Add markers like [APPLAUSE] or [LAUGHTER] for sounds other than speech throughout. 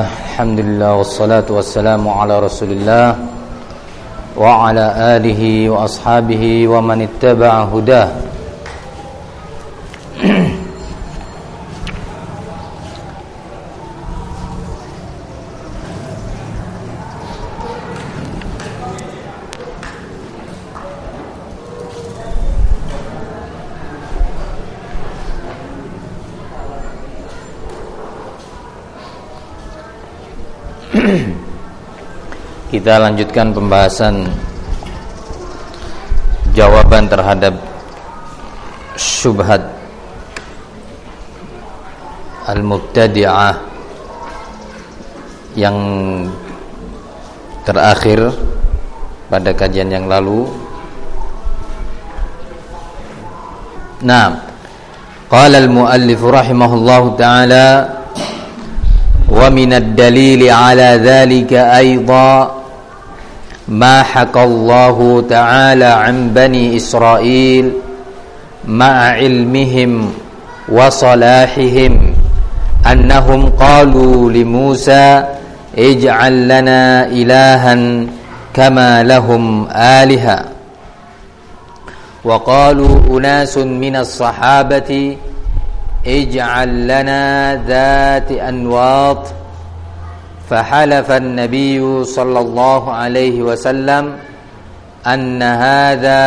Alhamdulillah wassalatu wassalamu ala rasulillah Wa ala alihi wa ashabihi wa man ittaba'a hudah. Kita lanjutkan pembahasan jawaban terhadap syubhat al-mubtadi'ah yang terakhir pada kajian yang lalu. Nah, qala al-muallif rahimahullahu taala wa min ad-dalil ala dhalika aidan ما حكى الله تعالى عن بني إسرائيل مع علمهم وصلاحهم أنهم قالوا لموسى اجعل لنا إلها كما لهم آلهة. وقالوا أناس من الصحابة اجعل لنا ذات أنواط فحلف النبي صلى الله عليه وسلم أن هذا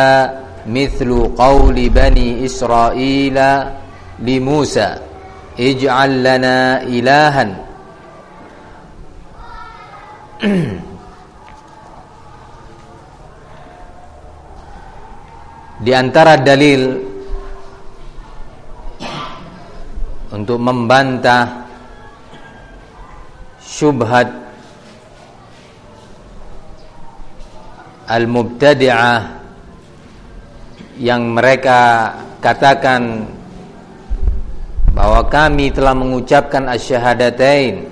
مثل قول بني إسرائيل لموسى اجعل لنا إلها Di antara dalil untuk membantah syubhat al-mubtadi'ah yang mereka katakan bahwa kami telah mengucapkan asyhadatain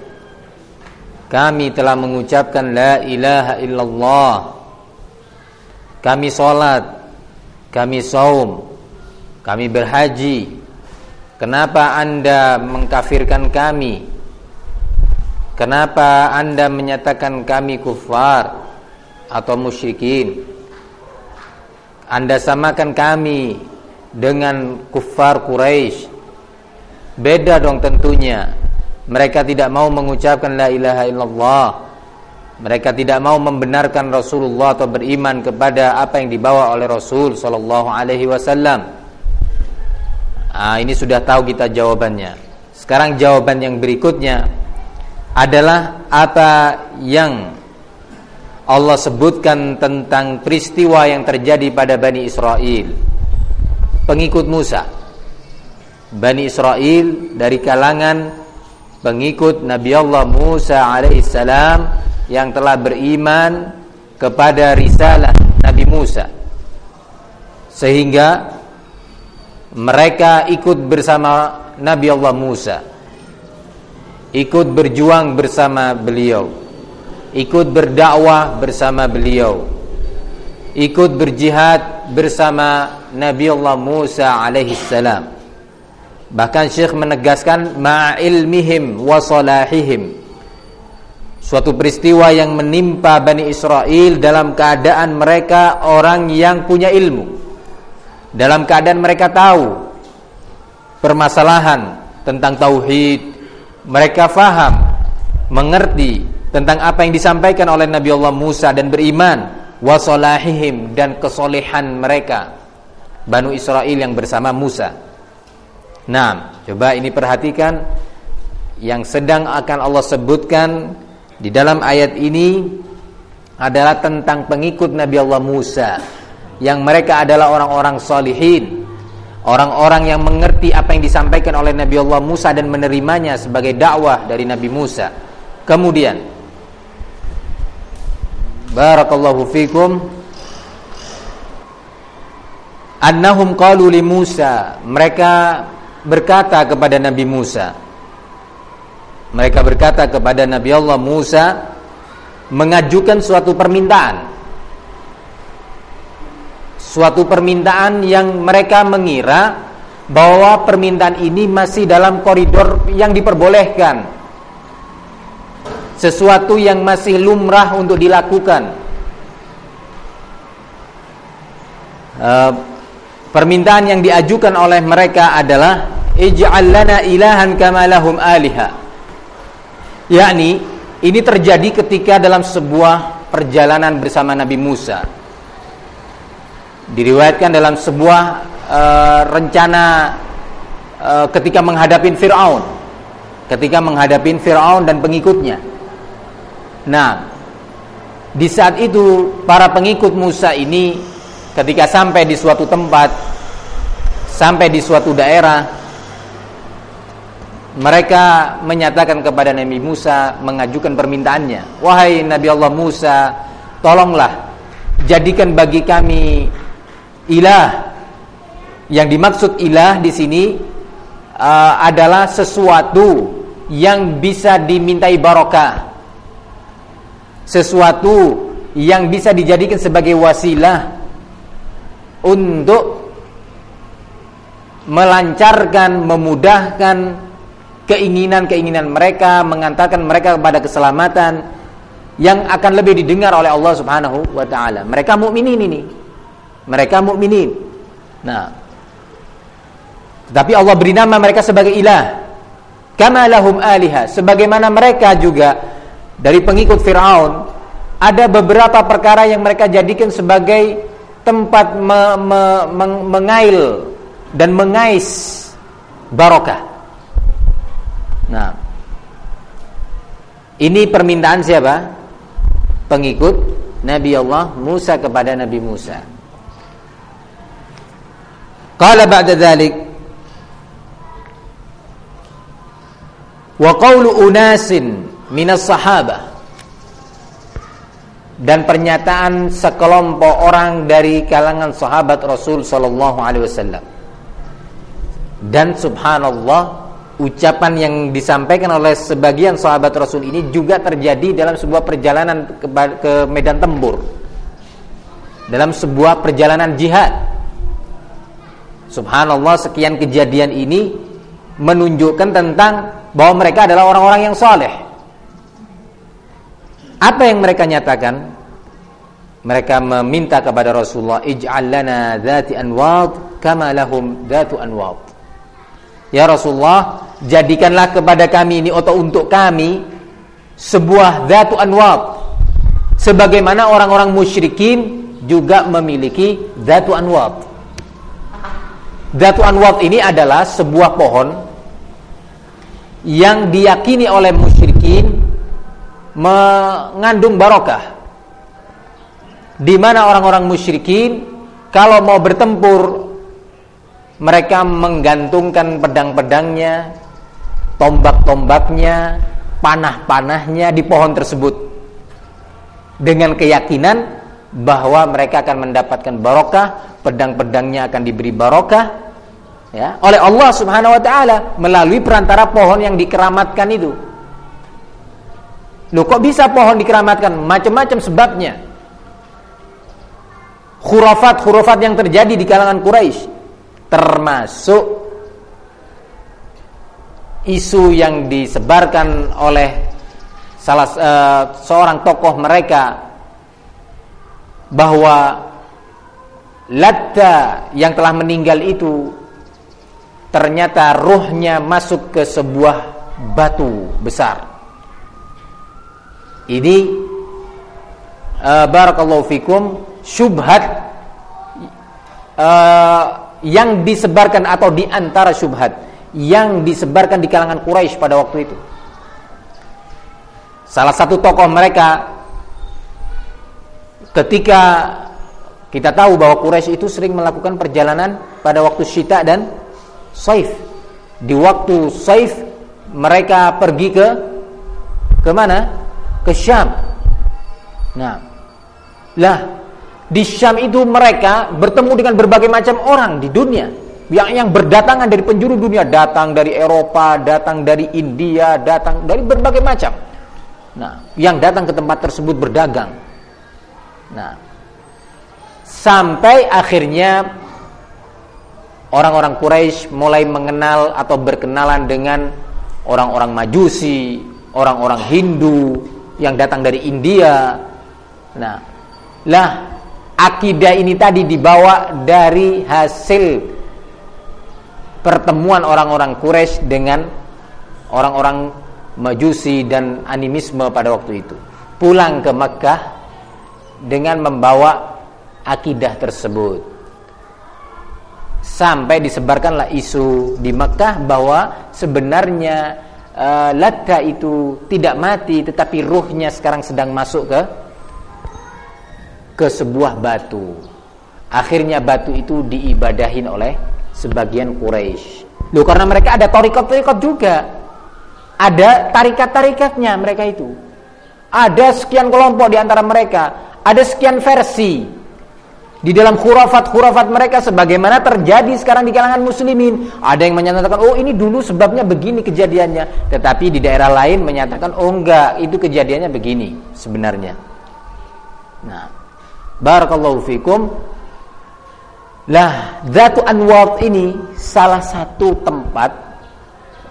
kami telah mengucapkan la ilaha illallah kami salat kami saum kami berhaji. Kenapa anda mengkafirkan kami Kenapa anda menyatakan kami kufar atau musyrikin? Anda samakan kami dengan kufar Quraisy. Beda dong tentunya. Mereka tidak mau mengucapkan la ilaha illallah. Mereka tidak mau membenarkan Rasulullah atau beriman kepada apa yang dibawa oleh Rasul sallallahu alaihi wasallam. Ah, ini sudah tahu kita jawabannya. Sekarang jawaban yang berikutnya adalah apa yang Allah sebutkan tentang peristiwa yang terjadi pada Bani Israel. Pengikut Musa. Bani Israel dari kalangan pengikut Nabi Allah Musa alaihissalam yang telah beriman kepada risalah Nabi Musa. Sehingga mereka ikut bersama Nabi Allah Musa ikut berjuang bersama beliau. Ikut berdakwah bersama beliau. Ikut berjihad bersama Nabi Allah Musa alaihi salam. Bahkan Syekh menegaskan ma'ilmihim wa salahihim. Suatu peristiwa yang menimpa Bani Israel dalam keadaan mereka orang yang punya ilmu. Dalam keadaan mereka tahu permasalahan tentang tauhid mereka faham, mengerti tentang apa yang disampaikan oleh Nabi Allah Musa dan beriman wasolahihim dan kesolehan mereka Banu Israel yang bersama Musa. Nah, coba ini perhatikan yang sedang akan Allah sebutkan di dalam ayat ini adalah tentang pengikut Nabi Allah Musa yang mereka adalah orang-orang solihin Orang-orang yang mengerti apa yang disampaikan oleh Nabi Allah Musa dan menerimanya sebagai dakwah dari Nabi Musa. Kemudian Barakallahu fikum Annahum qalu li Musa Mereka berkata kepada Nabi Musa Mereka berkata kepada Nabi Allah Musa Mengajukan suatu permintaan suatu permintaan yang mereka mengira bahwa permintaan ini masih dalam koridor yang diperbolehkan. sesuatu yang masih lumrah untuk dilakukan. Uh, permintaan yang diajukan oleh mereka adalah ij'al lana ilahan kama lahum aliha. Yakni ini terjadi ketika dalam sebuah perjalanan bersama Nabi Musa. Diriwayatkan dalam sebuah uh, rencana uh, ketika menghadapi Firaun. Ketika menghadapi Firaun dan pengikutnya. Nah, di saat itu para pengikut Musa ini ketika sampai di suatu tempat, sampai di suatu daerah, mereka menyatakan kepada Nabi Musa mengajukan permintaannya wahai Nabi Allah Musa tolonglah jadikan bagi kami ilah yang dimaksud ilah di sini uh, adalah sesuatu yang bisa dimintai barokah sesuatu yang bisa dijadikan sebagai wasilah untuk melancarkan memudahkan keinginan-keinginan mereka, mengantarkan mereka kepada keselamatan yang akan lebih didengar oleh Allah Subhanahu wa taala. Mereka mukminin ini. Mereka mukminin. Nah, tapi Allah beri nama mereka sebagai ilah. Kama lahum aliha, sebagaimana mereka juga dari pengikut Firaun ada beberapa perkara yang mereka jadikan sebagai tempat me, me, meng, mengail dan mengais barokah. Nah, ini permintaan siapa? Pengikut Nabi Allah Musa kepada Nabi Musa. Qala ba'da dhalik wa qawlu unasin minas sahabah dan pernyataan sekelompok orang dari kalangan sahabat Rasul sallallahu alaihi wasallam. Dan subhanallah ucapan yang disampaikan oleh sebagian sahabat Rasul ini juga terjadi dalam sebuah perjalanan ke, ke medan tempur. Dalam sebuah perjalanan jihad. Subhanallah sekian kejadian ini menunjukkan tentang bahwa mereka adalah orang-orang yang saleh. Apa yang mereka nyatakan? Mereka meminta kepada Rasulullah, "Ij'al lana dzati anwad kama lahum dzatu anwad." Ya Rasulullah, jadikanlah kepada kami ini atau untuk kami sebuah datu anwab. Sebagaimana orang-orang musyrikin juga memiliki datu anwab. Datu anwab ini adalah sebuah pohon yang diyakini oleh musyrikin mengandung barokah. Di mana orang-orang musyrikin kalau mau bertempur mereka menggantungkan pedang-pedangnya, tombak-tombaknya, panah-panahnya di pohon tersebut dengan keyakinan bahwa mereka akan mendapatkan barokah, pedang-pedangnya akan diberi barokah ya, oleh Allah Subhanahu wa taala melalui perantara pohon yang dikeramatkan itu. Loh kok bisa pohon dikeramatkan? Macam-macam sebabnya. Khurafat-khurafat yang terjadi di kalangan Quraisy termasuk isu yang disebarkan oleh salah uh, seorang tokoh mereka bahwa Latta yang telah meninggal itu ternyata ruhnya masuk ke sebuah batu besar. Ini uh, barakallahu fikum syubhat uh, yang disebarkan atau di antara syubhat yang disebarkan di kalangan Quraisy pada waktu itu. Salah satu tokoh mereka ketika kita tahu bahwa Quraisy itu sering melakukan perjalanan pada waktu syita dan saif. Di waktu saif mereka pergi ke mana? Ke Syam. Nah, lah di Syam itu mereka bertemu dengan berbagai macam orang di dunia yang yang berdatangan dari penjuru dunia, datang dari Eropa, datang dari India, datang dari berbagai macam. Nah, yang datang ke tempat tersebut berdagang. Nah, sampai akhirnya orang-orang Quraisy mulai mengenal atau berkenalan dengan orang-orang Majusi, orang-orang Hindu, yang datang dari India. Nah, lah akidah ini tadi dibawa dari hasil pertemuan orang-orang Quraisy dengan orang-orang Majusi dan animisme pada waktu itu. Pulang ke Mekah dengan membawa akidah tersebut. Sampai disebarkanlah isu di Mekah bahwa sebenarnya uh, Latta itu tidak mati tetapi ruhnya sekarang sedang masuk ke ke sebuah batu. Akhirnya batu itu diibadahin oleh sebagian Quraisy. Loh karena mereka ada tarikat-tarikat juga. Ada tarikat-tarikatnya mereka itu. Ada sekian kelompok di antara mereka, ada sekian versi di dalam khurafat-khurafat mereka sebagaimana terjadi sekarang di kalangan muslimin. Ada yang menyatakan, "Oh, ini dulu sebabnya begini kejadiannya." Tetapi di daerah lain menyatakan, "Oh, enggak, itu kejadiannya begini sebenarnya." Nah, barakallahu fikum. Lah, Zatu Anwar ini salah satu tempat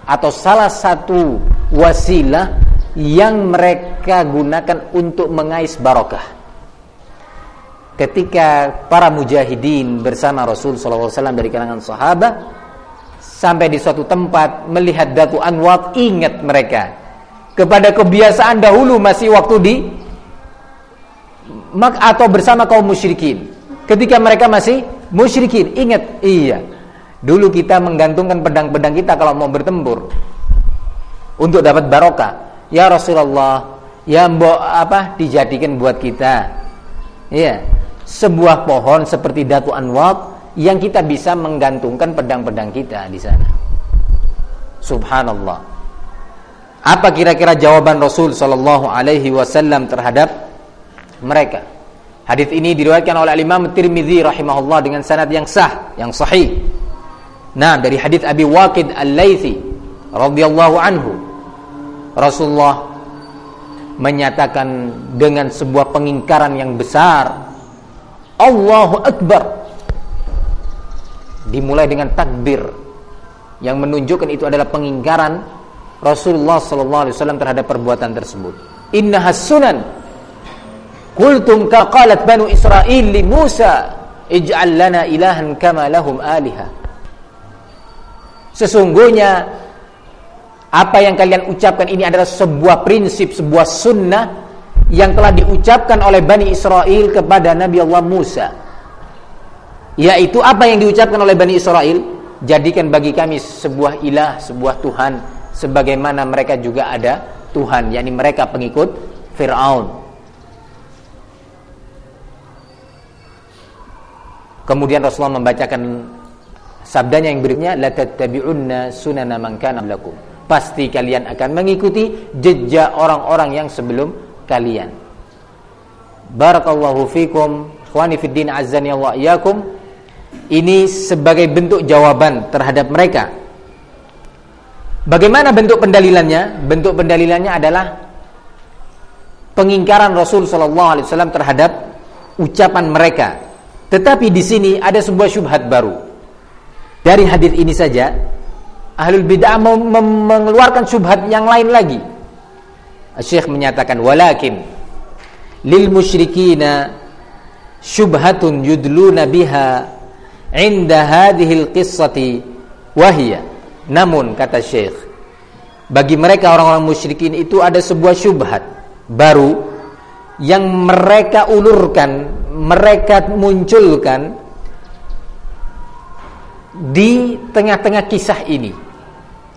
atau salah satu wasilah yang mereka gunakan untuk mengais barokah. Ketika para mujahidin bersama Rasul SAW dari kalangan sahabat sampai di suatu tempat melihat Datu Anwar, ingat mereka kepada kebiasaan dahulu masih waktu di mak atau bersama kaum musyrikin. Ketika mereka masih musyrikin, ingat iya Dulu kita menggantungkan pedang-pedang kita kalau mau bertempur untuk dapat barokah. Ya Rasulullah, ya mbok apa dijadikan buat kita. Ya, sebuah pohon seperti Datu Anwar yang kita bisa menggantungkan pedang-pedang kita di sana. Subhanallah. Apa kira-kira jawaban Rasul sallallahu alaihi wasallam terhadap mereka? Hadis ini diriwayatkan oleh Imam Tirmizi rahimahullah dengan sanad yang sah, yang sahih Nah, dari hadis Abi Waqid Al-Laitsi radhiyallahu anhu Rasulullah menyatakan dengan sebuah pengingkaran yang besar Allahu Akbar. Dimulai dengan takbir yang menunjukkan itu adalah pengingkaran Rasulullah sallallahu alaihi wasallam terhadap perbuatan tersebut. Inna sunan Qultum ka qalat banu Israil li Musa ij'al lana ilahan kama lahum alihah Sesungguhnya apa yang kalian ucapkan ini adalah sebuah prinsip, sebuah sunnah yang telah diucapkan oleh Bani Israel kepada Nabi Allah Musa. Yaitu apa yang diucapkan oleh Bani Israel? Jadikan bagi kami sebuah ilah, sebuah Tuhan sebagaimana mereka juga ada Tuhan, yakni mereka pengikut Firaun. Kemudian Rasulullah membacakan Sabdanya yang berikutnya la tattabi'unna sunana man kana. Pasti kalian akan mengikuti jejak orang-orang yang sebelum kalian. Barakallahu fikum, ikhwani fid din azzani Allah iyakum. Ini sebagai bentuk jawaban terhadap mereka. Bagaimana bentuk pendalilannya? Bentuk pendalilannya adalah pengingkaran Rasul sallallahu alaihi wasallam terhadap ucapan mereka. Tetapi di sini ada sebuah syubhat baru. Dari hadis ini saja ahlul bid'ah mengeluarkan syubhat yang lain lagi. Syekh menyatakan walakin lil musyrikina syubhatun yudluna biha inda hadhihi al-qissati wahia. Namun kata Syekh bagi mereka orang-orang musyrikin itu ada sebuah syubhat baru yang mereka ulurkan, mereka munculkan di tengah-tengah kisah ini.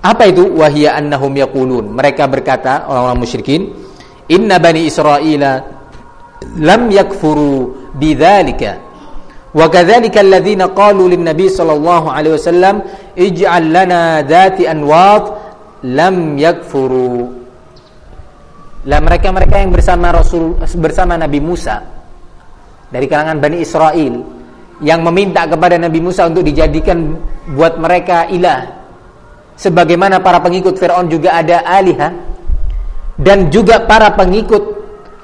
Apa itu? Wahia annahum yaqulun. Mereka berkata orang-orang musyrikin, "Inna bani Israil lam yakfuru bidzalika." Wa kadzalika alladziina qalu lin-nabi sallallahu alaihi wasallam, "Ij'al lana dhati anwat" lam yakfuru. Lah mereka-mereka yang bersama Rasul bersama Nabi Musa dari kalangan Bani Israel yang meminta kepada Nabi Musa untuk dijadikan buat mereka ilah sebagaimana para pengikut Firaun juga ada alihah dan juga para pengikut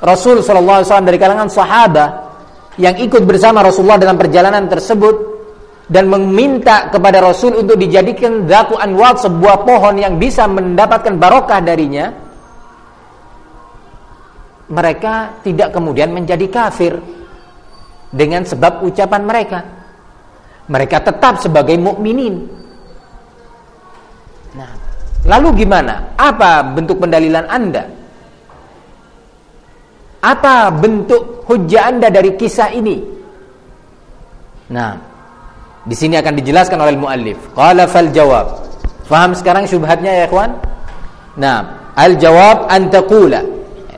Rasul sallallahu alaihi wasallam dari kalangan sahabat yang ikut bersama Rasulullah dalam perjalanan tersebut dan meminta kepada Rasul untuk dijadikan datu anwar sebuah pohon yang bisa mendapatkan barokah darinya mereka tidak kemudian menjadi kafir dengan sebab ucapan mereka. Mereka tetap sebagai mukminin. Lalu gimana? Apa bentuk pendalilan Anda? Apa bentuk hujah Anda dari kisah ini? Nah, di sini akan dijelaskan oleh muallif. Qala fal jawab. Faham sekarang syubhatnya ya ikhwan? Nah, al jawab an taqula.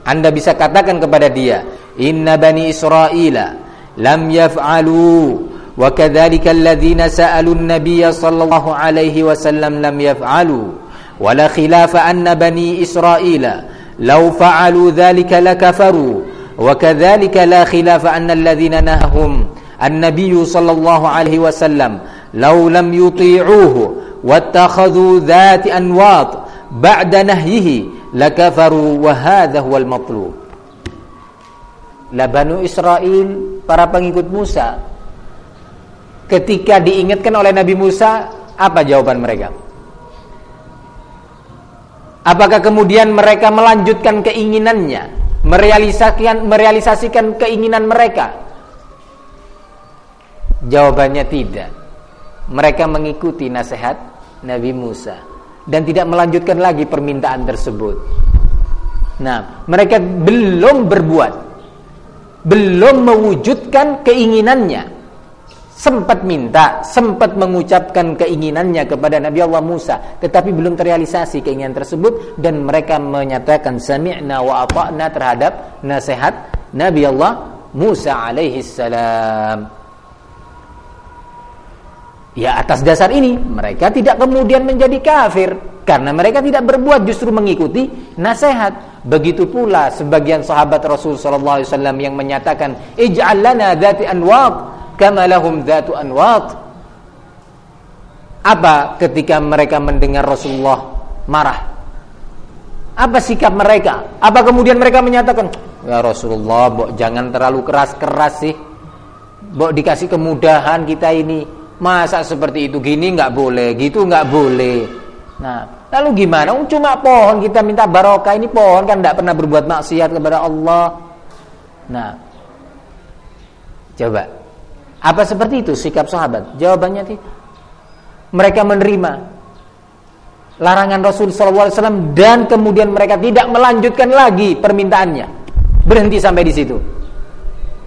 Anda bisa katakan kepada dia, "Inna bani Israila lam yaf'alu wa kadzalika alladhina sa'alu an-nabiy sallallahu alaihi wasallam lam yaf'alu wa la khilafa anna bani Israila. Law fa'alu dhalika lakafaru. Wa kadzalika la khilafa anna alladhina nahum an-nabiy sallallahu alaihi wasallam. Law lam yuti'uhu. Wattakhadhu dhati anwat. Ba'da nahyihi. Lakafaru wa hadha huwal matlub La Banu Israel para pengikut Musa ketika diingatkan oleh Nabi Musa apa jawaban mereka Apakah kemudian mereka melanjutkan keinginannya merealisasikan merealisasikan keinginan mereka Jawabannya tidak Mereka mengikuti nasihat Nabi Musa dan tidak melanjutkan lagi permintaan tersebut. Nah, mereka belum berbuat, belum mewujudkan keinginannya. Sempat minta, sempat mengucapkan keinginannya kepada Nabi Allah Musa, tetapi belum terrealisasi keinginan tersebut dan mereka menyatakan sami'na wa ata'na terhadap nasihat Nabi Allah Musa alaihi salam. Ya atas dasar ini mereka tidak kemudian menjadi kafir karena mereka tidak berbuat justru mengikuti nasihat. Begitu pula sebagian sahabat Rasul sallallahu alaihi wasallam yang menyatakan ij'al lana dzati anwat kama lahum dzatu anwat. Apa ketika mereka mendengar Rasulullah marah? Apa sikap mereka? Apa kemudian mereka menyatakan, "Ya Rasulullah, bok jangan terlalu keras-keras sih. Bok dikasih kemudahan kita ini." Masa seperti itu gini nggak boleh, gitu nggak boleh. Nah, lalu gimana? Oh, cuma pohon kita minta barokah ini pohon kan nggak pernah berbuat maksiat kepada Allah. Nah, coba apa seperti itu sikap sahabat? Jawabannya tidak. Mereka menerima larangan Rasul SAW dan kemudian mereka tidak melanjutkan lagi permintaannya. Berhenti sampai di situ.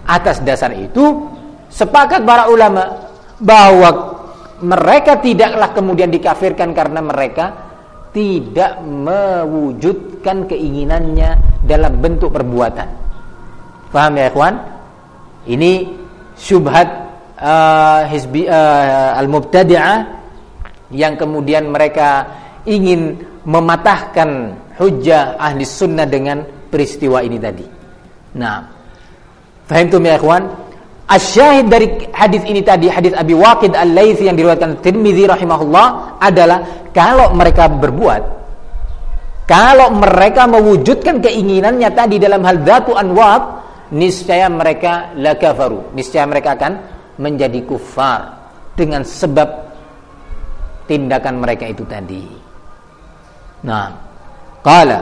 Atas dasar itu sepakat para ulama bahwa mereka tidaklah kemudian dikafirkan karena mereka tidak mewujudkan keinginannya dalam bentuk perbuatan. Paham ya, ikhwan? Ini syubhat uh, hizbi uh, al-mubtadi'ah yang kemudian mereka ingin mematahkan hujah ahli sunnah dengan peristiwa ini tadi. Nah, faham ya ikhwan? Asyahid dari hadis ini tadi hadis Abi Waqid Al-Laitsi yang diriwayatkan Tirmizi rahimahullah adalah kalau mereka berbuat kalau mereka mewujudkan keinginannya tadi dalam hal datu anwab niscaya mereka la kafaru niscaya mereka akan menjadi kufar dengan sebab tindakan mereka itu tadi nah qala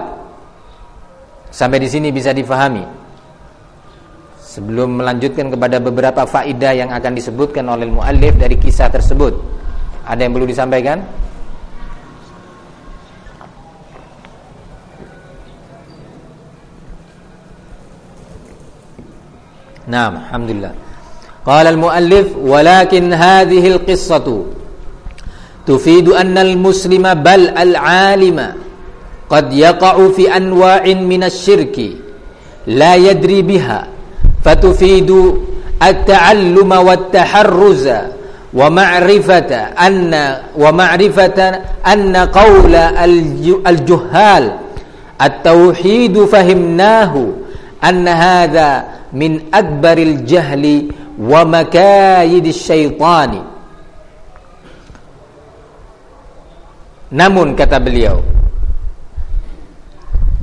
sampai di sini bisa difahami Sebelum melanjutkan kepada beberapa faidah yang akan disebutkan oleh muallif dari kisah tersebut. Ada yang perlu disampaikan? Naam, alhamdulillah. قال المؤلف ولكن هذه القصة تفيد أن المسلم بل العالم قد يقع في أنواع من الشرك لا يدري بها فتفيد التعلم والتحرز ومعرفة أن ومعرفة أن قول الجهال التوحيد فهمناه أن هذا من أكبر الجهل wa makayid syaitani namun kata beliau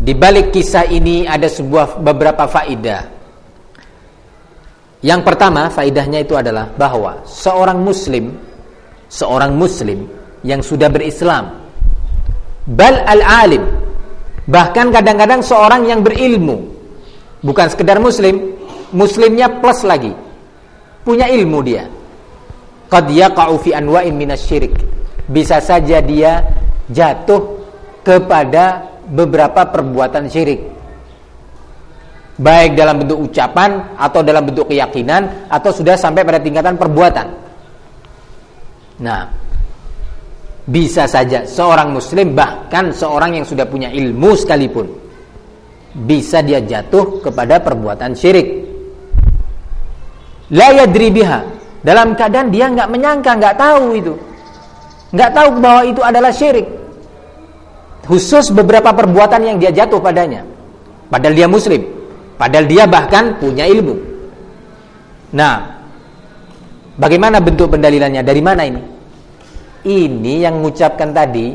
di balik kisah ini ada sebuah beberapa faidah. Yang pertama, faidahnya itu adalah bahwa seorang muslim, seorang muslim yang sudah berislam, bal al-alim, bahkan kadang-kadang seorang yang berilmu, bukan sekedar muslim, muslimnya plus lagi. Punya ilmu dia. Qad yaqa'u fi anwa'in minasyirik. Bisa saja dia jatuh kepada beberapa perbuatan syirik. Baik dalam bentuk ucapan atau dalam bentuk keyakinan atau sudah sampai pada tingkatan perbuatan. Nah, bisa saja seorang muslim bahkan seorang yang sudah punya ilmu sekalipun bisa dia jatuh kepada perbuatan syirik. La yadri biha. Dalam keadaan dia nggak menyangka, nggak tahu itu. nggak tahu bahwa itu adalah syirik. Khusus beberapa perbuatan yang dia jatuh padanya. Padahal dia muslim. Padahal dia bahkan punya ilmu. Nah, bagaimana bentuk pendalilannya? Dari mana ini? ini yang mengucapkan tadi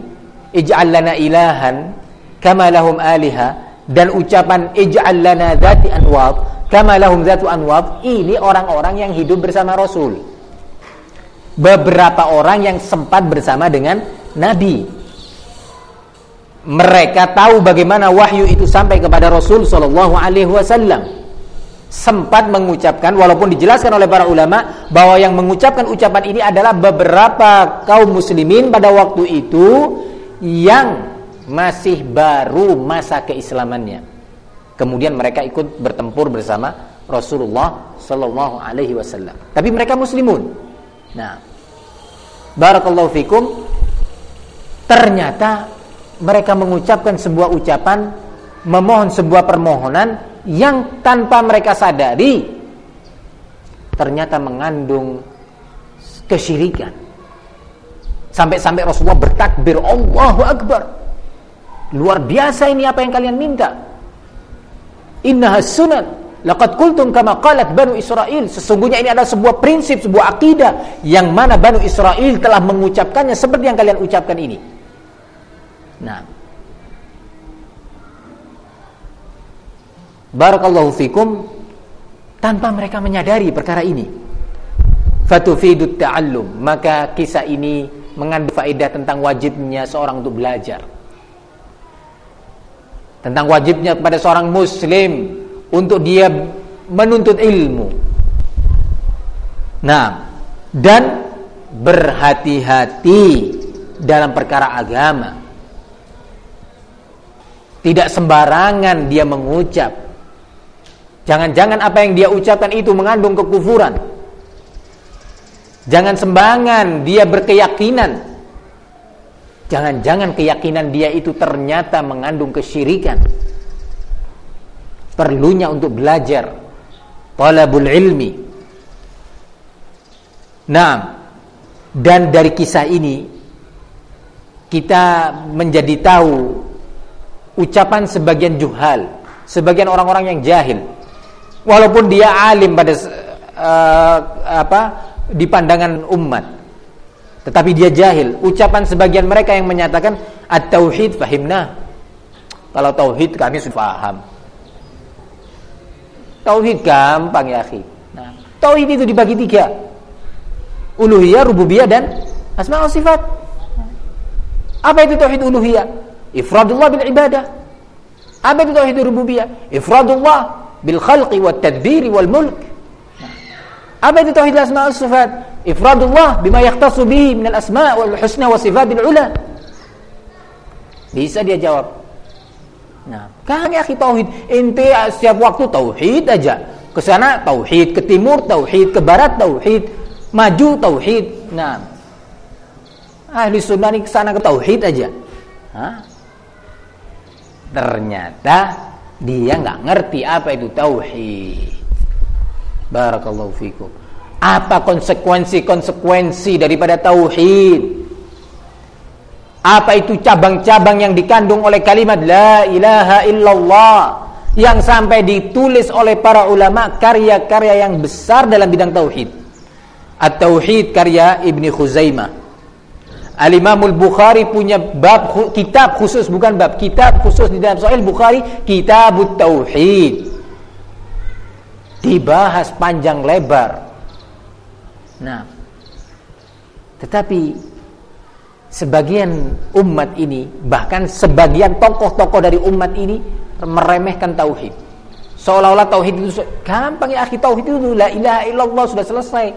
ij'al lana ilahan kama lahum aliha dan ucapan ij'al lana dzati anwab kama lahum dzatu anwab ini orang-orang yang hidup bersama Rasul. Beberapa orang yang sempat bersama dengan Nabi. Mereka tahu bagaimana wahyu itu sampai kepada Rasul sallallahu alaihi wasallam. Sempat mengucapkan walaupun dijelaskan oleh para ulama bahwa yang mengucapkan ucapan ini adalah beberapa kaum muslimin pada waktu itu yang masih baru masa keislamannya. Kemudian mereka ikut bertempur bersama Rasulullah sallallahu alaihi wasallam. Tapi mereka muslimun. Nah, barakallahu fikum ternyata mereka mengucapkan sebuah ucapan memohon sebuah permohonan yang tanpa mereka sadari ternyata mengandung kesyirikan. Sampai-sampai Rasulullah bertakbir Allahu Akbar. Luar biasa ini apa yang kalian minta. Inna sunan. Laqad kultum kama qalat Banu Israel. Sesungguhnya ini adalah sebuah prinsip, sebuah akidah yang mana Banu Israel telah mengucapkannya seperti yang kalian ucapkan ini. Nah, barakallahu fikum. Tanpa mereka menyadari perkara ini. Fatufidut ta'allum. Maka kisah ini mengandung faedah tentang wajibnya seorang untuk belajar tentang wajibnya kepada seorang muslim untuk dia menuntut ilmu nah dan berhati-hati dalam perkara agama tidak sembarangan dia mengucap Jangan-jangan apa yang dia ucapkan itu mengandung kekufuran. Jangan sembangan dia berkeyakinan. Jangan-jangan keyakinan dia itu ternyata mengandung kesyirikan. Perlunya untuk belajar. Talabul ilmi. Nah, dan dari kisah ini kita menjadi tahu ucapan sebagian juhal, sebagian orang-orang yang jahil walaupun dia alim pada uh, apa di pandangan umat tetapi dia jahil. Ucapan sebagian mereka yang menyatakan at-tauhid fahimna. Kalau tauhid kami sudah paham. Tauhid gampang ya akhi. Nah tauhid itu dibagi tiga. Uluhiyah rububiyah dan asma wa sifat. Apa itu tauhid uluhiyah? Ifradullah bil ibadah. Apa itu tauhid rububiyah? Ifradullah bil khalqi wat tadbiri wal mulk. Apa itu tauhid asma wa sifat? Ifradullah bima yahtassu bihi min al asma wal husna wa sifatil ula. Bisa dia jawab. Nah, kan ya tauhid ente setiap waktu tauhid aja. Ke sana tauhid, ke timur tauhid, ke barat tauhid, maju tauhid. Nah, ahli sunnah ini ke sana ke tauhid aja. Hah? Ternyata dia nggak ngerti apa itu tauhid. Barakallahu fikum. Apa konsekuensi-konsekuensi daripada tauhid? Apa itu cabang-cabang yang dikandung oleh kalimat la ilaha illallah yang sampai ditulis oleh para ulama karya-karya yang besar dalam bidang tauhid. At-Tauhid karya Ibni Khuzaimah Al-Imamul Bukhari punya bab kitab khusus bukan bab kitab khusus di dalam Sahih Bukhari Kitabut Tauhid. Dibahas panjang lebar. Nah, tetapi sebagian umat ini bahkan sebagian tokoh-tokoh dari umat ini meremehkan tauhid. Seolah-olah tauhid itu gampang ya akhi tauhid itu la ilaha illallah sudah selesai.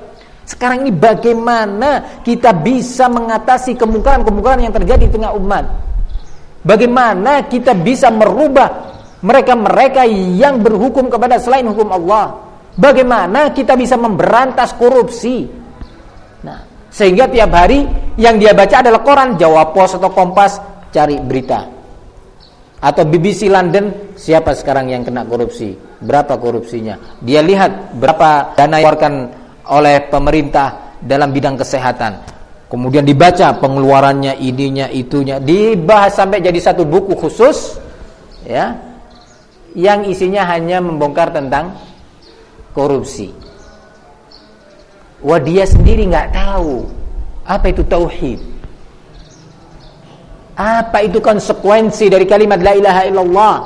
Sekarang ini bagaimana kita bisa mengatasi kemungkaran-kemungkaran yang terjadi di tengah umat? Bagaimana kita bisa merubah mereka-mereka yang berhukum kepada selain hukum Allah? Bagaimana kita bisa memberantas korupsi? Nah, sehingga tiap hari yang dia baca adalah koran, Jawa Pos atau Kompas, cari berita. Atau BBC London, siapa sekarang yang kena korupsi? Berapa korupsinya? Dia lihat berapa dana yang dikeluarkan oleh pemerintah dalam bidang kesehatan kemudian dibaca pengeluarannya ininya itunya dibahas sampai jadi satu buku khusus ya yang isinya hanya membongkar tentang korupsi. Wah dia sendiri nggak tahu apa itu tauhid. Apa itu konsekuensi dari kalimat la ilaha illallah?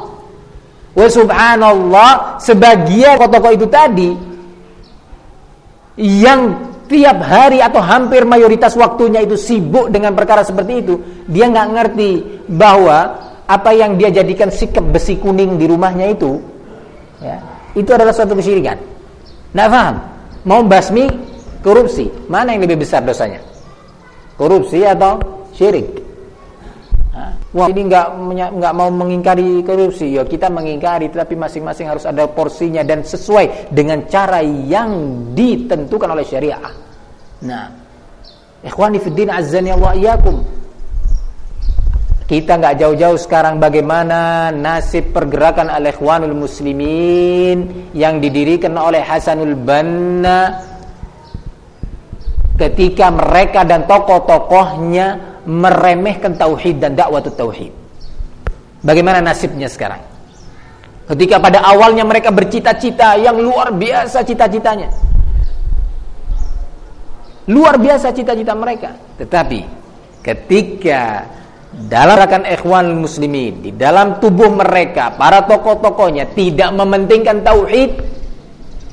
Wa subhanallah sebagian tokoh itu tadi yang tiap hari atau hampir mayoritas waktunya itu sibuk dengan perkara seperti itu, dia nggak ngerti bahwa apa yang dia jadikan sikap besi kuning di rumahnya itu, ya, itu adalah suatu kesyirikan. Nggak paham? Mau basmi korupsi, mana yang lebih besar dosanya? Korupsi atau syirik? Wah ini nggak nggak mau mengingkari korupsi, ya kita mengingkari, tapi masing-masing harus ada porsinya dan sesuai dengan cara yang ditentukan oleh syariah. Nah, ikhwani fiddin azzani Allah iyakum. Kita nggak jauh-jauh sekarang bagaimana nasib pergerakan al-ikhwanul muslimin yang didirikan oleh Hasanul Banna ketika mereka dan tokoh-tokohnya meremehkan tauhid dan dakwah tauhid. Bagaimana nasibnya sekarang? Ketika pada awalnya mereka bercita-cita yang luar biasa cita-citanya. Luar biasa cita-cita mereka. Tetapi ketika dalam rakan ikhwan muslimin di dalam tubuh mereka para tokoh-tokohnya tidak mementingkan tauhid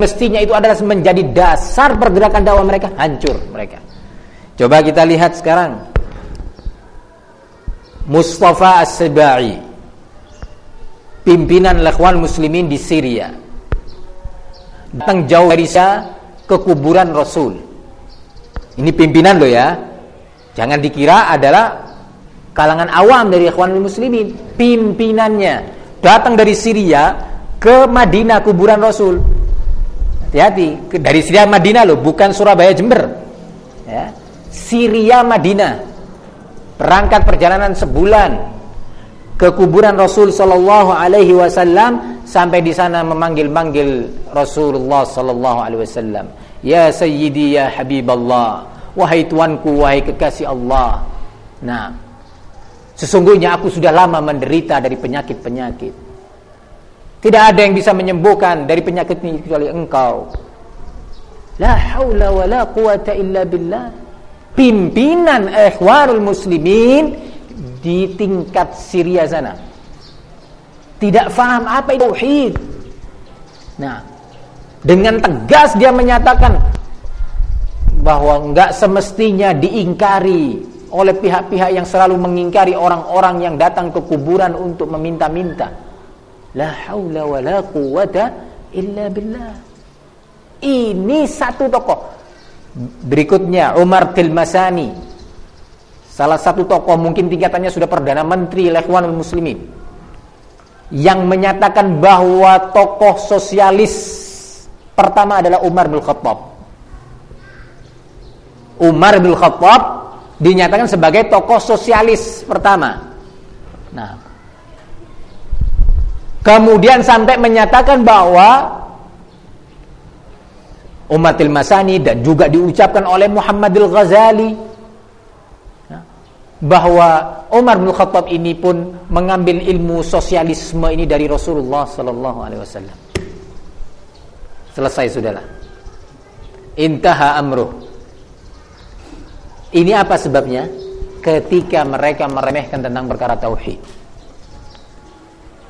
mestinya itu adalah menjadi dasar pergerakan dakwah mereka hancur mereka. Coba kita lihat sekarang. Mustafa As-Sibai pimpinan Lekhwan Muslimin di Syria. Datang jauh dari Syria ke kuburan Rasul. Ini pimpinan loh ya. Jangan dikira adalah kalangan awam dari Ikhwan Muslimin pimpinannya datang dari Syria ke Madinah kuburan Rasul. Hati-hati dari Syria Madinah loh bukan Surabaya Jember. Ya. Syria Madinah. Berangkat perjalanan sebulan ke kuburan Rasul sallallahu alaihi wasallam sampai di sana memanggil-manggil Rasulullah sallallahu alaihi wasallam. Ya sayyidi ya habiballah wahai tuanku wahai kekasih Allah. Nah sesungguhnya aku sudah lama menderita dari penyakit-penyakit tidak ada yang bisa menyembuhkan dari penyakit ini kecuali engkau la haula wala quwata illa billah pimpinan ikhwanul muslimin di tingkat Syria sana. Tidak faham apa itu tauhid. Nah, dengan tegas dia menyatakan bahwa enggak semestinya diingkari oleh pihak-pihak yang selalu mengingkari orang-orang yang datang ke kuburan untuk meminta-minta. La haula wala quwata illa billah. Ini satu tokoh Berikutnya Umar Tilmasani Salah satu tokoh mungkin tingkatannya sudah Perdana Menteri Lehwan Muslimin Yang menyatakan bahwa tokoh sosialis Pertama adalah Umar bin Khattab Umar bin Khattab Dinyatakan sebagai tokoh sosialis pertama Nah Kemudian sampai menyatakan bahwa Umatil Masani dan juga diucapkan oleh Muhammadil Ghazali ya, bahwa Umar bin Khattab ini pun mengambil ilmu sosialisme ini dari Rasulullah sallallahu alaihi wasallam. Selesai sudahlah. Intaha amruh. Ini apa sebabnya? Ketika mereka meremehkan tentang perkara tauhid.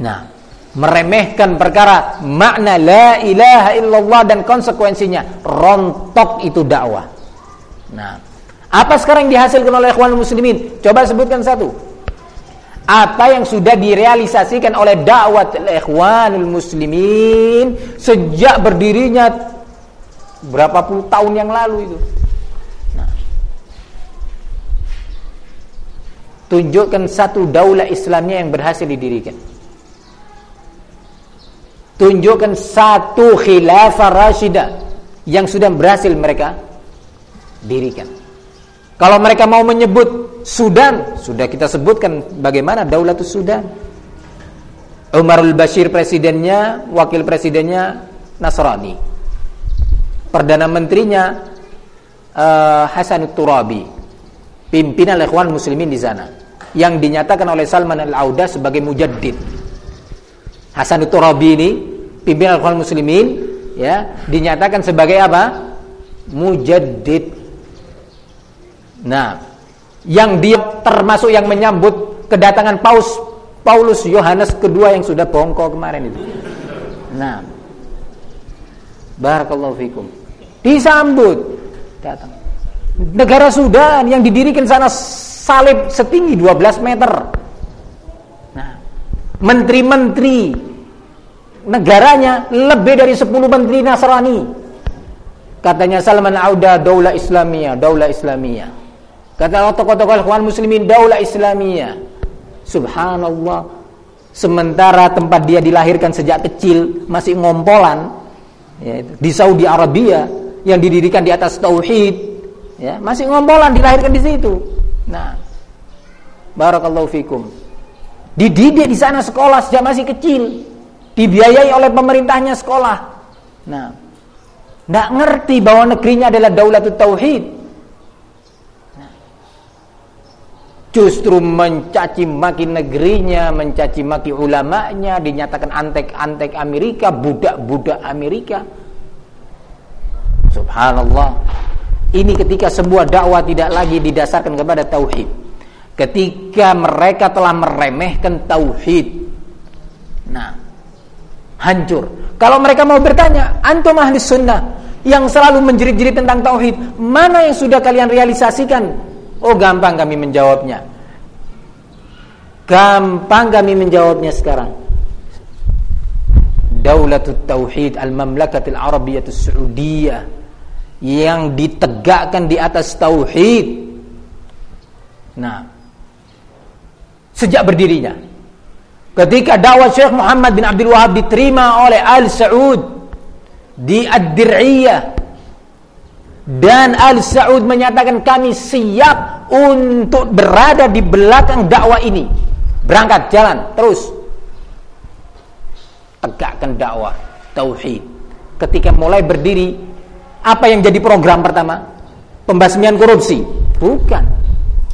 Nah, meremehkan perkara makna la ilaha illallah dan konsekuensinya rontok itu dakwah. Nah, apa sekarang dihasilkan oleh ikhwan muslimin? Coba sebutkan satu. apa yang sudah direalisasikan oleh dakwah ikhwanul muslimin sejak berdirinya berapa puluh tahun yang lalu itu. Tunjukkan satu daulah Islamnya yang berhasil didirikan. Tunjukkan satu khilafah rasyidah yang sudah berhasil mereka dirikan. Kalau mereka mau menyebut Sudan, sudah kita sebutkan bagaimana Daulatus Sudan. Umar al-Bashir presidennya, wakil presidennya Nasrani. Perdana menterinya uh, Hasan Turabi, pimpinan Ikhwan Muslimin di sana, yang dinyatakan oleh Salman al-Auda sebagai mujaddid. Hasan Turabi ini, pimpinan Ikhwan Muslimin, ya, dinyatakan sebagai apa? Mujaddid. Nah, yang dia termasuk yang menyambut kedatangan Paus Paulus Yohanes kedua yang sudah bongko kemarin itu. Nah, barakallahu fikum. Disambut datang. Negara Sudan yang didirikan sana salib setinggi 12 meter. Nah, menteri-menteri negaranya lebih dari 10 menteri Nasrani. Katanya Salman Auda Daulah Islamiyah, Daulah Islamiyah. Kata tokoh-tokoh ikhwan muslimin daulah Islamiyah. Subhanallah. Sementara tempat dia dilahirkan sejak kecil masih ngompolan ya, di Saudi Arabia yang didirikan di atas tauhid, ya, masih ngompolan dilahirkan di situ. Nah, barakallahu fikum. Dididik di sana sekolah sejak masih kecil, dibiayai oleh pemerintahnya sekolah. Nah, tidak ngerti bahwa negerinya adalah daulat tauhid justru mencaci maki negerinya, mencaci maki ulamanya, dinyatakan antek-antek Amerika, budak-budak Amerika. Subhanallah. Ini ketika sebuah dakwah tidak lagi didasarkan kepada tauhid. Ketika mereka telah meremehkan tauhid. Nah, hancur. Kalau mereka mau bertanya, antum ahli sunnah yang selalu menjerit-jerit tentang tauhid, mana yang sudah kalian realisasikan Oh gampang kami menjawabnya. Gampang kami menjawabnya sekarang. Daulatut Tauhid Al-Mamlakatil Arabiyatus Saudiyah yang ditegakkan di atas tauhid. Nah, sejak berdirinya ketika dakwah Syekh Muhammad bin Abdul Wahab diterima oleh Al Saud di Ad-Dir'iyah dan Al Saud menyatakan kami siap untuk berada di belakang dakwah ini. Berangkat jalan terus. Tegakkan dakwah tauhid. Ketika mulai berdiri, apa yang jadi program pertama? Pembasmian korupsi. Bukan.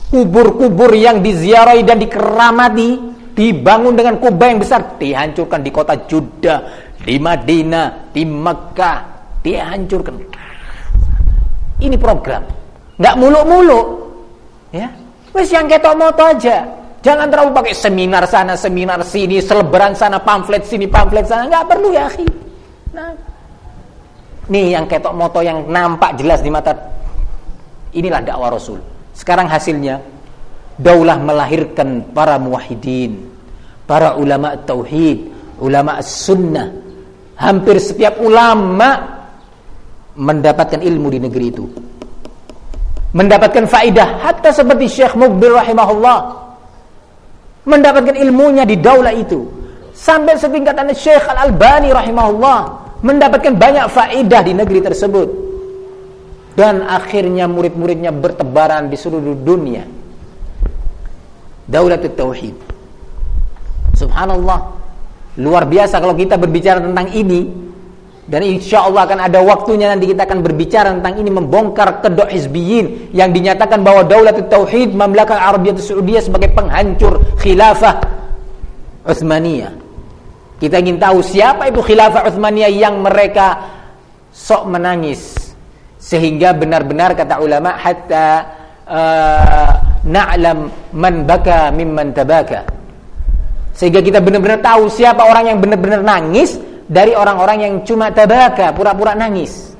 Kubur-kubur yang diziarahi dan dikeramati dibangun dengan kubah yang besar dihancurkan di kota Judah, di Madinah, di Mekah, dihancurkan ini program. Nggak muluk-muluk. Ya. Wes yang ketok moto aja. Jangan terlalu pakai seminar sana, seminar sini, selebaran sana, pamflet sini, pamflet sana. Nggak perlu ya, akhi. Nah. Nih yang ketok moto yang nampak jelas di mata. Inilah dakwah Rasul. Sekarang hasilnya daulah melahirkan para muwahhidin, para ulama tauhid, ulama sunnah. Hampir setiap ulama mendapatkan ilmu di negeri itu. Mendapatkan faidah hatta seperti Syekh Mukbil rahimahullah mendapatkan ilmunya di daulah itu. Sampai setingkatan Syekh Al-Albani rahimahullah mendapatkan banyak faidah di negeri tersebut. Dan akhirnya murid-muridnya bertebaran di seluruh dunia. Daulat Tauhid. Subhanallah. Luar biasa kalau kita berbicara tentang ini dan insya Allah akan ada waktunya nanti kita akan berbicara tentang ini membongkar kedok hizbiyin yang dinyatakan bahwa daulat tauhid mamlakah Arabia Saudiyah sebagai penghancur khilafah Utsmaniyah. Kita ingin tahu siapa itu khilafah Utsmaniyah yang mereka sok menangis sehingga benar-benar kata ulama hatta uh, na'lam man baka mimman tabaka. Sehingga kita benar-benar tahu siapa orang yang benar-benar nangis dari orang-orang yang cuma tabaka, pura-pura nangis.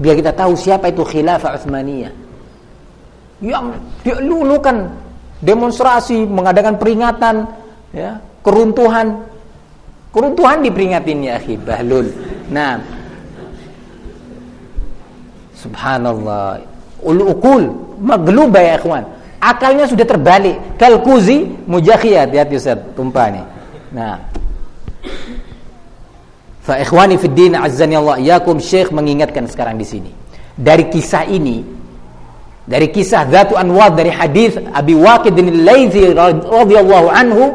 Biar kita tahu siapa itu khilafah Utsmaniyah. Yang dilulukan demonstrasi, mengadakan peringatan, ya, keruntuhan. Keruntuhan diperingatin ya akhi bahlul. Nah, subhanallah. Ul ukul magluba ya ikhwan. Akalnya sudah terbalik. Kalkuzi mujakhiyat ya Ustaz, tumpah nih. Nah, Fa ikhwani fid din azzani Allah yakum Syekh mengingatkan sekarang di sini. Dari kisah ini dari kisah Zatu Anwar dari hadis Abi Waqid al-Laitsi radhiyallahu anhu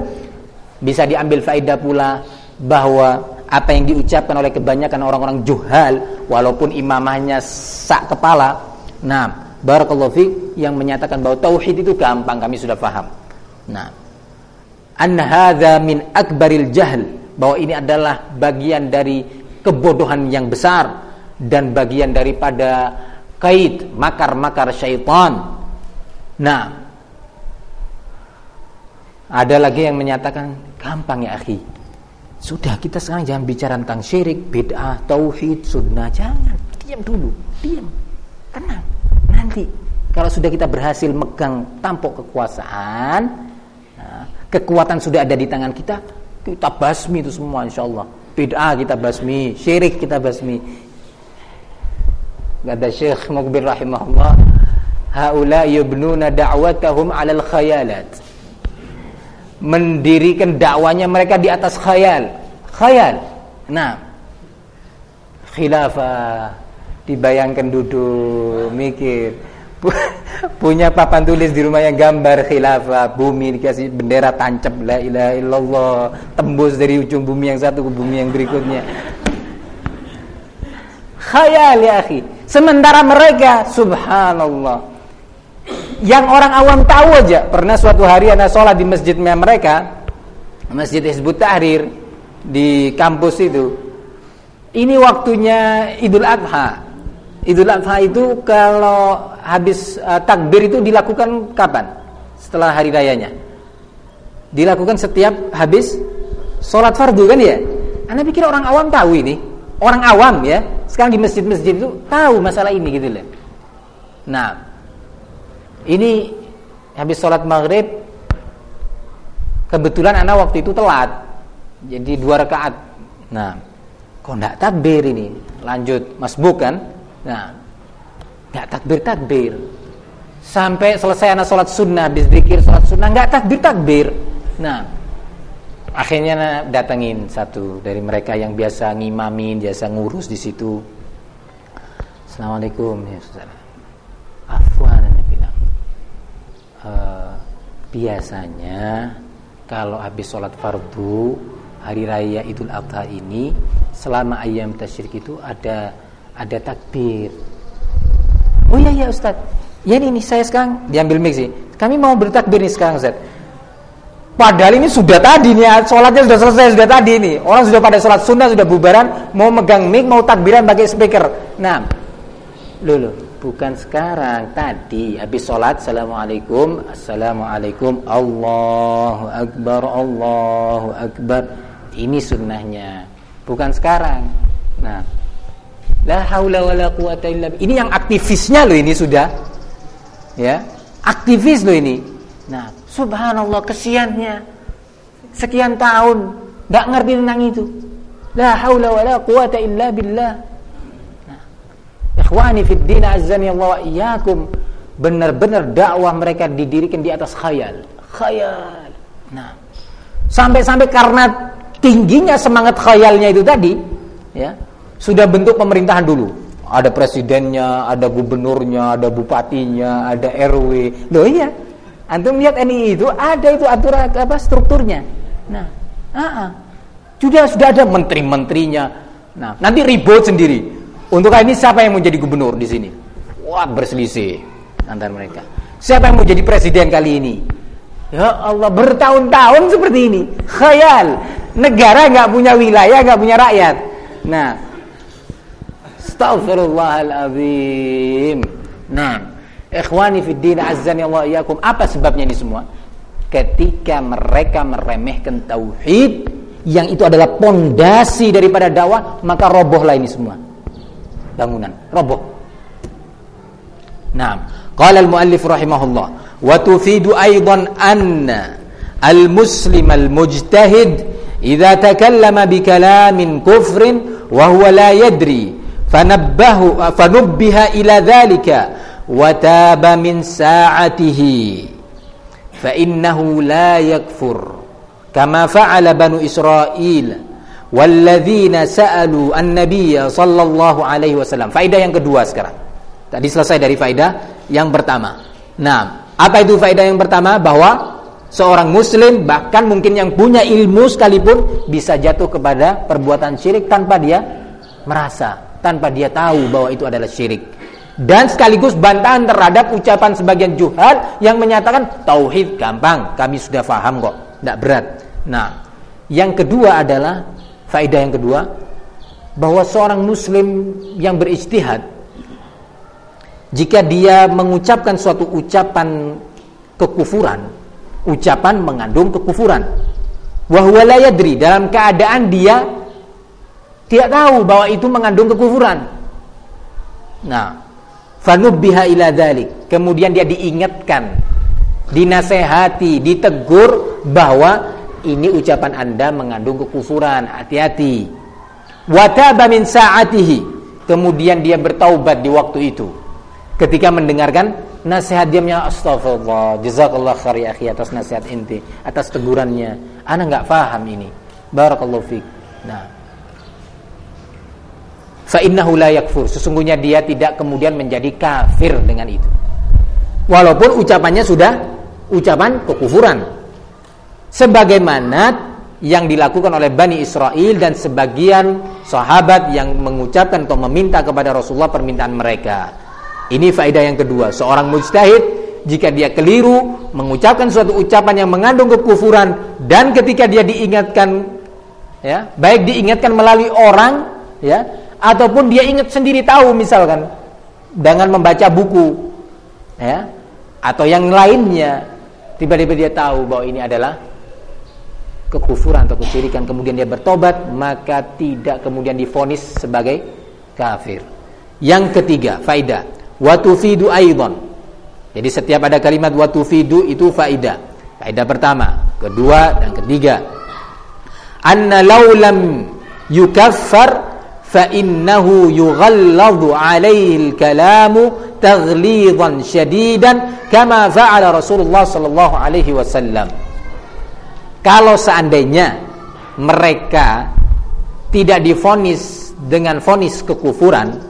bisa diambil faedah pula bahwa apa yang diucapkan oleh kebanyakan orang-orang juhal walaupun imamahnya sak kepala. Nah, barakallahu fi yang menyatakan bahwa tauhid itu gampang kami sudah paham. Nah, an hadza min akbaril jahl bahwa ini adalah bagian dari kebodohan yang besar dan bagian daripada kait makar-makar syaitan. Nah, ada lagi yang menyatakan gampang ya akhi. Sudah kita sekarang jangan bicara tentang syirik, bid'ah, tauhid, sunnah, jangan. Diam dulu, diam. Tenang. Nanti kalau sudah kita berhasil megang tampuk kekuasaan, nah, kekuatan sudah ada di tangan kita, kita basmi itu semua insya Allah bid'ah kita basmi syirik kita basmi kata Syekh Mukbir rahimahullah haula yubnuna da'watahum 'alal khayalat mendirikan dakwanya mereka di atas khayal. Khayal. Nah khilafah. Dibayangkan duduk mikir. [LAUGHS] Punya papan tulis di rumahnya gambar khilafah. Bumi dikasih bendera tancap la ilaha illallah. Tembus dari ujung bumi yang satu ke bumi yang berikutnya. Khayal ya akhi. Sementara mereka subhanallah yang orang awam tahu aja pernah suatu hari anak sholat di masjidnya mereka masjid Hizbut Tahrir di kampus itu ini waktunya Idul Adha Idul Adha itu kalau habis uh, takbir itu dilakukan kapan? Setelah hari rayanya. Dilakukan setiap habis sholat fardu kan ya? Anda pikir orang awam tahu ini? Orang awam ya, sekarang di masjid-masjid itu tahu masalah ini gitu loh. Nah, ini habis sholat maghrib kebetulan anak waktu itu telat jadi dua rakaat nah kok enggak takbir ini lanjut masbuk kan Nah, nggak takbir takbir sampai selesai anak sholat sunnah habis zikir sholat sunnah nggak takbir takbir. Nah, akhirnya datengin satu dari mereka yang biasa ngimamin, biasa ngurus di situ. Assalamualaikum ya. E, biasanya kalau habis sholat fardu hari raya Idul Adha ini selama ayam tasyrik itu ada ada takbir. Oh iya iya Ustaz. Ya ini, saya sekarang diambil mic sih. Kami mau bertakbir nih sekarang Ustaz. Padahal ini sudah tadi nih, sholatnya sudah selesai sudah tadi nih. Orang sudah pada sholat sunnah sudah bubaran, mau megang mic, mau takbiran pakai speaker. Nah, lulu, bukan sekarang. Tadi habis sholat, assalamualaikum, assalamualaikum, Allahu akbar, Allahu akbar. Ini sunnahnya, bukan sekarang. Nah, La haula wala quwata illa Ini yang aktivisnya loh ini sudah. Ya. Aktivis loh ini. Nah, subhanallah kesiannya. Sekian tahun enggak ngerti tentang itu. La haula wala quwata illa billah. Ikhwani fid din azzani Allah iyyakum. Benar-benar dakwah mereka didirikan di atas khayal. Khayal. Nah, sampai-sampai karena tingginya semangat khayalnya itu tadi, ya sudah bentuk pemerintahan dulu. Ada presidennya, ada gubernurnya, ada bupatinya, ada RW. Loh iya. Antum lihat NII itu ada itu aturan apa strukturnya. Nah, uh -uh. sudah sudah ada menteri-menterinya. Nah, nanti ribut sendiri. Untuk ini siapa yang mau jadi gubernur di sini? Wah, berselisih antar mereka. Siapa yang mau jadi presiden kali ini? Ya Allah, bertahun-tahun seperti ini. Khayal. Negara nggak punya wilayah, nggak punya rakyat. Nah, Astaghfirullahaladzim. Nah, ikhwani fid din azzani Allah iyakum. Apa sebabnya ini semua? Ketika mereka meremehkan tauhid yang itu adalah pondasi daripada dakwah, maka robohlah ini semua. Bangunan roboh. Nah, qala al-muallif rahimahullah wa tufidu aidan anna al-muslim al-mujtahid idza takallama bi kalamin kufrin wa huwa la yadri fanabbahu fanubbiha ila dhalika wa taba min sa'atihi fa innahu la yakfur kama fa'ala banu Israil walladzina sa'alu an-nabiyya sallallahu alaihi wasallam. Faedah yang kedua sekarang. Tadi selesai dari faedah yang pertama. Nah, apa itu faedah yang pertama? Bahwa seorang muslim bahkan mungkin yang punya ilmu sekalipun bisa jatuh kepada perbuatan syirik tanpa dia merasa, tanpa dia tahu bahwa itu adalah syirik. Dan sekaligus bantahan terhadap ucapan sebagian juhal yang menyatakan tauhid gampang, kami sudah paham kok, tidak berat. Nah, yang kedua adalah faedah yang kedua bahwa seorang muslim yang berijtihad jika dia mengucapkan suatu ucapan kekufuran, ucapan mengandung kekufuran. Wahwa la yadri dalam keadaan dia tidak tahu bahwa itu mengandung kekufuran. Nah, fanubbiha ila. Kemudian dia diingatkan, dinasehati, ditegur bahwa ini ucapan Anda mengandung kekufuran, hati-hati. Wataba min sa'atihi. Kemudian dia bertaubat di waktu itu. Ketika mendengarkan nasihat dia diamnya astagfirullah jazakallah khair ya akhi atas nasihat inti atas tegurannya. Ana nggak paham ini. Barakallahu fik. Nah. Fa innahu la yakfur. Sesungguhnya dia tidak kemudian menjadi kafir dengan itu. Walaupun ucapannya sudah ucapan kekufuran sebagaimana yang dilakukan oleh Bani Israel dan sebagian sahabat yang mengucapkan atau meminta kepada Rasulullah permintaan mereka ini faedah yang kedua. Seorang mujtahid jika dia keliru mengucapkan suatu ucapan yang mengandung kekufuran dan ketika dia diingatkan ya, baik diingatkan melalui orang ya ataupun dia ingat sendiri tahu misalkan dengan membaca buku ya atau yang lainnya tiba-tiba dia tahu bahwa ini adalah kekufuran atau kesyirikan kemudian dia bertobat maka tidak kemudian difonis sebagai kafir. Yang ketiga, faidah watufidu aidon. Jadi setiap ada kalimat watufidu itu faidah. Faidah pertama, kedua dan ketiga. Anna laulam yukaffar fa innahu yughalladhu alaihi al-kalamu taghlidan syadidan kama fa'ala Rasulullah sallallahu alaihi wasallam. Kalau seandainya mereka tidak difonis dengan fonis kekufuran,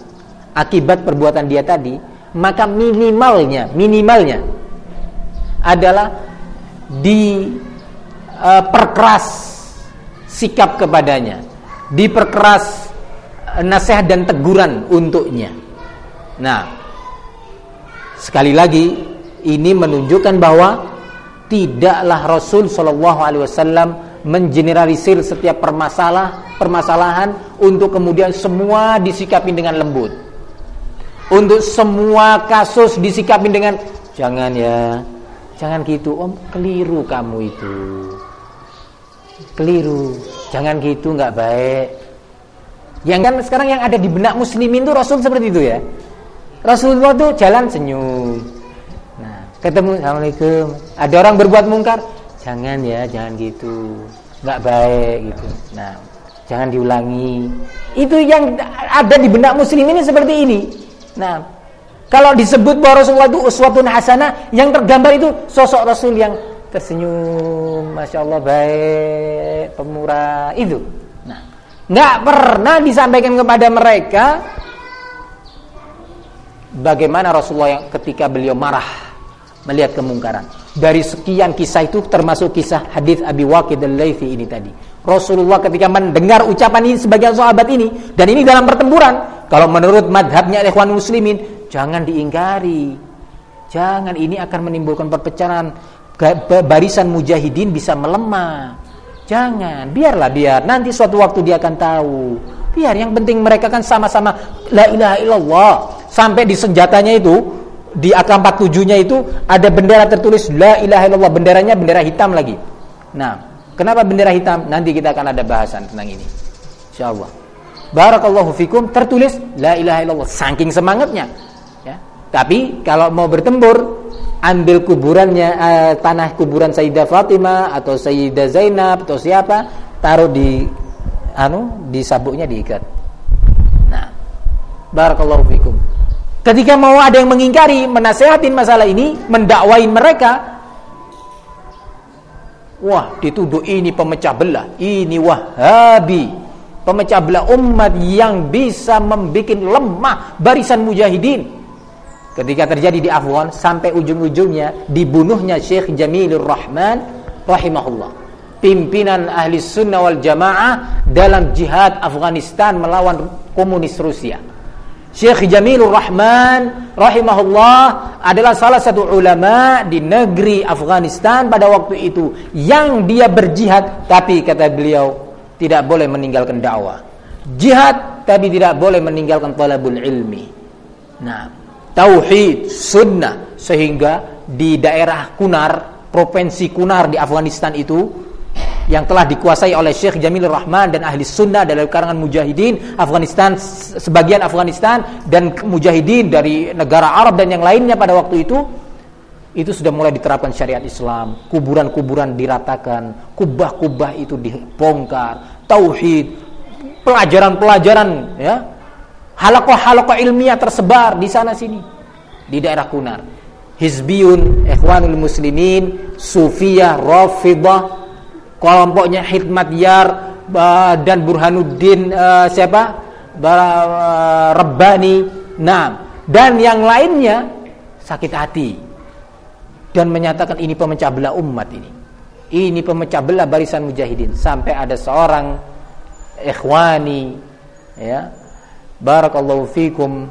akibat perbuatan dia tadi, maka minimalnya, minimalnya adalah diperkeras uh, sikap kepadanya, diperkeras uh, nasihat dan teguran untuknya. Nah, sekali lagi ini menunjukkan bahwa tidaklah Rasul Shallallahu Alaihi Wasallam mengeneralisir setiap permasalah permasalahan untuk kemudian semua disikapi dengan lembut untuk semua kasus disikapi dengan jangan ya, jangan gitu om, keliru kamu itu, keliru, jangan gitu nggak baik. Yang kan sekarang yang ada di benak muslimin itu Rasul seperti itu ya. Rasulullah tuh jalan senyum. Ketemu Assalamualaikum. Ada orang berbuat mungkar, jangan ya, jangan gitu, nggak baik gitu. Nah, jangan diulangi. Itu yang ada di benak muslim ini seperti ini. Nah, kalau disebut bahwa Rasulullah itu uswatun hasanah, yang tergambar itu sosok Rasul yang tersenyum, masya Allah baik, pemurah itu. Nah, nggak pernah disampaikan kepada mereka bagaimana Rasulullah yang ketika beliau marah melihat kemungkaran. Dari sekian kisah itu termasuk kisah hadis Abi Waqid al-Laifi ini tadi. Rasulullah ketika mendengar ucapan ini sebagian sahabat ini dan ini dalam pertempuran kalau menurut madhabnya ikhwan muslimin, jangan diingkari. Jangan ini akan menimbulkan perpecahan. Barisan mujahidin bisa melemah. Jangan, biarlah biar. Nanti suatu waktu dia akan tahu. Biar yang penting mereka kan sama-sama la ilaha illallah. Sampai di senjatanya itu di AK-47-nya itu ada bendera tertulis la ilaha illallah, benderanya bendera hitam lagi. Nah, kenapa bendera hitam? Nanti kita akan ada bahasan tentang ini. Insyaallah barakallahu fikum tertulis la ilaha illallah saking semangatnya ya tapi kalau mau bertempur ambil kuburannya uh, tanah kuburan Sayyidah Fatimah atau Sayyidah Zainab atau siapa taruh di anu di sabuknya diikat. Nah, barakallahu fikum. Ketika mau ada yang mengingkari, menasehatin masalah ini, mendakwai mereka, wah dituduh ini pemecah belah, ini wahabi, pemecah belah umat yang bisa membuat lemah barisan mujahidin. Ketika terjadi di Afghan sampai ujung-ujungnya dibunuhnya Syekh Jamilur Rahman rahimahullah. Pimpinan ahli sunnah wal jamaah dalam jihad Afghanistan melawan komunis Rusia Syekh Jamilur Rahman rahimahullah adalah salah satu ulama di negeri Afghanistan pada waktu itu yang dia berjihad tapi kata beliau tidak boleh meninggalkan dakwah. Jihad tapi tidak boleh meninggalkan talabul ilmi. Nah tauhid, sunnah sehingga di daerah Kunar, provinsi Kunar di Afghanistan itu yang telah dikuasai oleh Syekh Jamil Rahman dan ahli sunnah dari karangan mujahidin Afghanistan sebagian Afghanistan dan mujahidin dari negara Arab dan yang lainnya pada waktu itu itu sudah mulai diterapkan syariat Islam kuburan-kuburan diratakan kubah-kubah itu dibongkar tauhid pelajaran-pelajaran ya Halakoh-halakoh ilmiah tersebar di sana sini di daerah Kunar. Hizbiyun, Ikhwanul Muslimin, Sufiyah, Rafidah, kelompoknya Hikmat Yar dan Burhanuddin uh, siapa? Uh, Rabbani. Nah, dan yang lainnya sakit hati dan menyatakan ini pemecah belah umat ini. Ini pemecah belah barisan mujahidin sampai ada seorang ikhwani ya Barakallahu fikum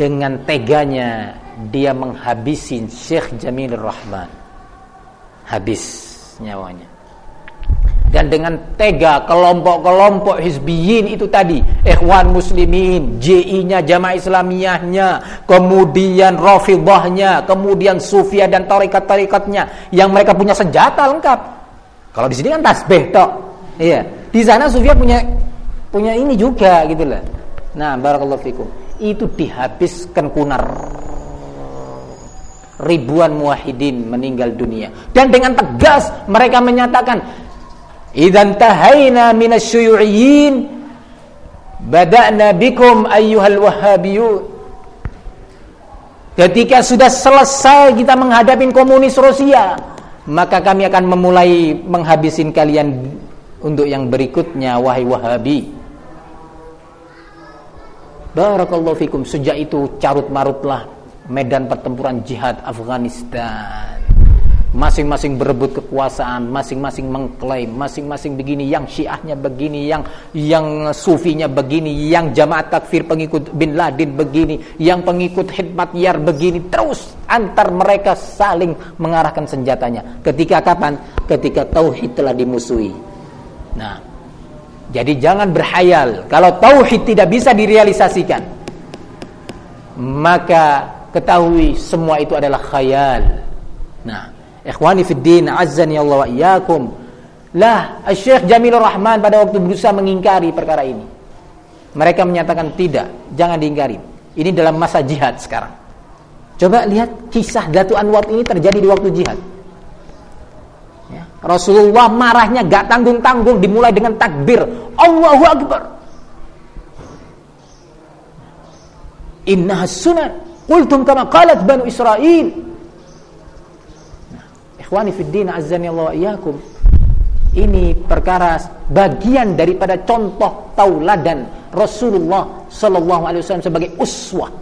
dengan teganya dia menghabisi Syekh Jamil Rahman. Habis nyawanya. Dan dengan tega kelompok-kelompok hizbiyin itu tadi, ikhwan muslimin, JI-nya, jamaah islamiyahnya, kemudian rafidahnya, kemudian sufia dan tarikat-tarikatnya yang mereka punya senjata lengkap. Kalau di sini kan tasbih tok. Iya. Di sana sufia punya punya ini juga gitu lah. Nah, barakallahu fikum. Itu dihabiskan kunar. Ribuan muwahhidin meninggal dunia. Dan dengan tegas mereka menyatakan, "Idzan tahaina minasyuyu'iyyin bada'na bikum ayyuhal wahhabiyun." Ketika sudah selesai kita menghadapi komunis Rusia, maka kami akan memulai menghabisin kalian untuk yang berikutnya wahai Wahabi. Barakallahu fikum. Sejak itu carut marutlah medan pertempuran jihad Afghanistan. Masing-masing berebut kekuasaan, masing-masing mengklaim, masing-masing begini, yang Syiahnya begini, yang yang Sufinya begini, yang jamaah takfir pengikut Bin Laden begini, yang pengikut Hidmat Yar begini, terus antar mereka saling mengarahkan senjatanya. Ketika kapan? Ketika tauhid telah dimusuhi. Nah, jadi jangan berhayal kalau tauhid tidak bisa direalisasikan. Maka ketahui semua itu adalah khayal. Nah, ikhwani fid din azzani Allah wa iyyakum. Lah, Syekh Jamilur Rahman pada waktu berusaha mengingkari perkara ini. Mereka menyatakan tidak, jangan diingkari. Ini dalam masa jihad sekarang. Coba lihat kisah Datu Anwar ini terjadi di waktu jihad. Rasulullah marahnya gak tanggung-tanggung dimulai dengan takbir Allahu Akbar Inna sunnah Qultum kama qalat Banu Israel nah, Ikhwani fid din azzani Allah iyakum Ini perkara bagian daripada contoh tauladan Rasulullah sallallahu alaihi wasallam sebagai uswah.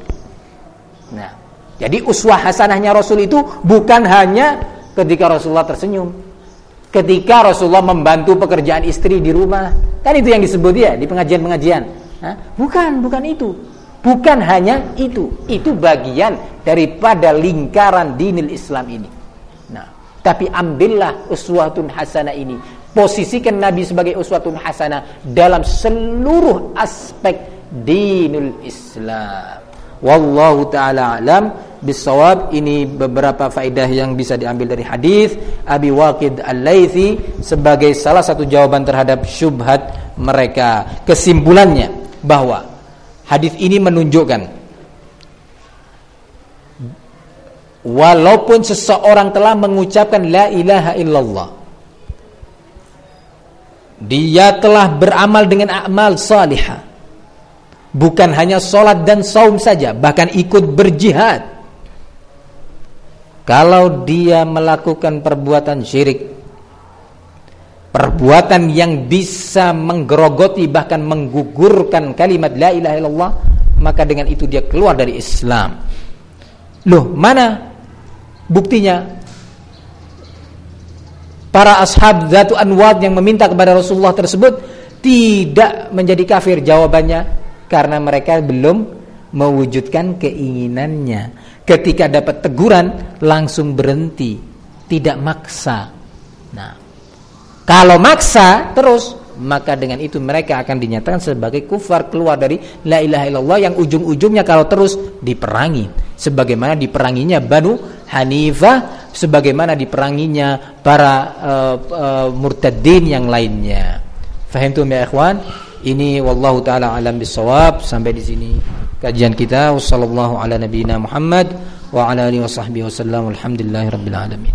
Nah, jadi uswah hasanahnya Rasul itu bukan hanya ketika Rasulullah tersenyum, ketika Rasulullah membantu pekerjaan istri di rumah. Kan itu yang disebut ya di pengajian-pengajian. Bukan, bukan itu. Bukan hanya itu. Itu bagian daripada lingkaran dinil Islam ini. Nah, tapi ambillah uswatun hasanah ini. Posisikan Nabi sebagai uswatun hasanah dalam seluruh aspek dinul Islam. Wallahu taala alam bisawab ini beberapa faedah yang bisa diambil dari hadis Abi Waqid Al-Laitsi sebagai salah satu jawaban terhadap syubhat mereka. Kesimpulannya bahwa hadis ini menunjukkan walaupun seseorang telah mengucapkan la ilaha illallah dia telah beramal dengan amal salihah. Bukan hanya solat dan saum saja bahkan ikut berjihad. Kalau dia melakukan perbuatan syirik perbuatan yang bisa menggerogoti bahkan menggugurkan kalimat la ilaha illallah maka dengan itu dia keluar dari Islam. Loh mana buktinya? Para ashab Zatu Anwad yang meminta kepada Rasulullah tersebut tidak menjadi kafir. Jawabannya karena mereka belum mewujudkan keinginannya. Ketika dapat teguran langsung berhenti tidak maksa. Nah kalau maksa terus maka dengan itu mereka akan dinyatakan sebagai kufar keluar dari la ilaha illallah yang ujung-ujungnya kalau terus diperangi sebagaimana diperanginya Banu Hanifah sebagaimana diperanginya para uh, uh, murtadin yang lainnya. Fahimtum ya ikhwan? Ini wallahu taala alam bisawab sampai di sini kajian kita. Wassallallahu ala nabiyina Muhammad wa ala alihi wasallam. Alhamdulillahirabbil alamin.